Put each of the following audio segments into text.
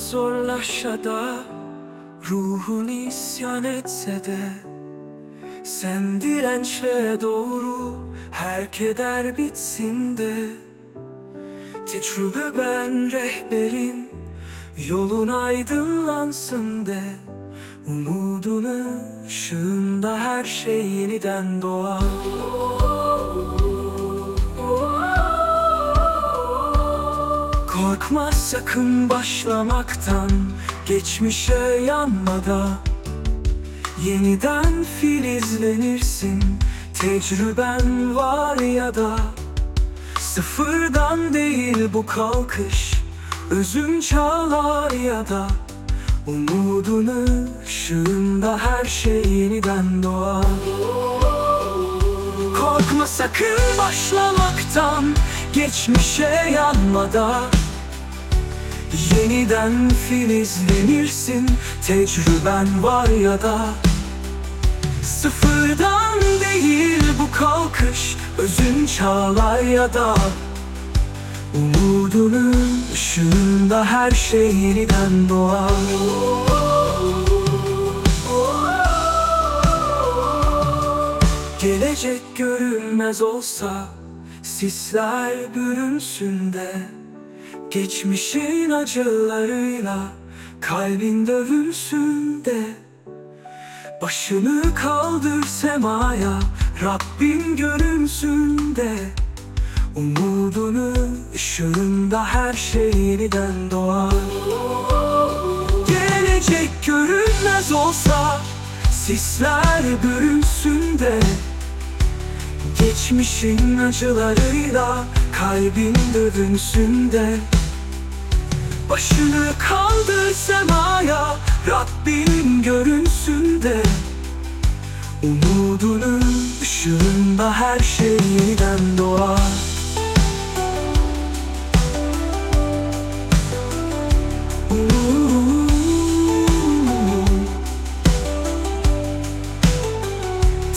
Hayat zorlaşa da Ruhun isyan etse de Sen dirençle doğru Her keder bitsin de. Tecrübe ben rehberin Yolun aydınlansın de. Umudun ışığında her şey yeniden doğar Korkma sakın başlamaktan Geçmişe yanmada Yeniden filizlenirsin Tecrüben var ya da. Sıfırdan değil bu kalkış Özün çağlar ya da. Umudun ışığında her şey yeniden doğar. Korkma sakın başlamaktan Geçmişe yanmada Yeniden filizlenirsin Tecrüben var ya da. Sıfırdan değil bu kalkış Özün çağlar ya da. Umudunun ışığında her şey yeniden doğar. Gelecek görünmez olsa Sisler bürünsün de Geçmişin acılarıyla Kalbin dövülsün de Başını kaldır semaya Rabbin görünsün de Umudunu ışığında her şey yeniden doğar. Gelecek görünmez olsa Sisler bürünsün de Geçmişin acılarıyla kalbin dövünsün de Başını kaldır semaya Rabbin görünsün de Umudunun ışığında her şey yeniden doğar.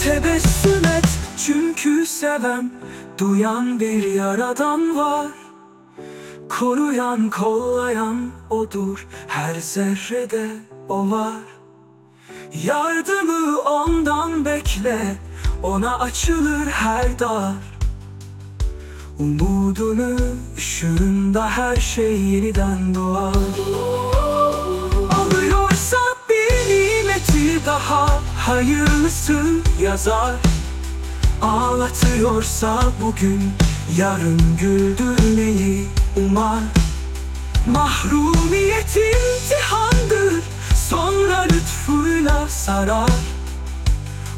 Tebessüm et çünkü seven Duyan bir yaradan var Koruyan kollayan odur. Her zerrede o var. Yardımı ondan bekle. Ona açılır her dar. Umudunu ışığında her şey yeniden doğar. Alıyorsa bir nimeti daha Hayırlısı yazar. Ağlatıyorsa bugün Yarın güldürmeyi umar? Mahrumiyet imtihandır Sonra lütfuyla sarar.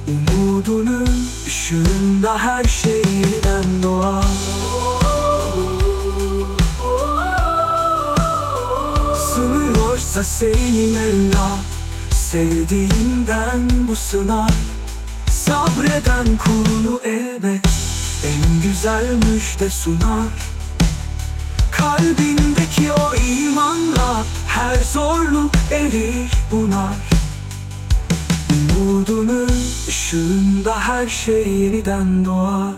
Umudunun ışığında her şey yeniden doğar. Sınıyorsa seni Mevla Sevdiğinden bu sınav Sabreden kulunu En güzel müjde sunar. Kalbindeki o imanla Her zorluk erir bunar. Umudunun ışığında her şey yeniden doğar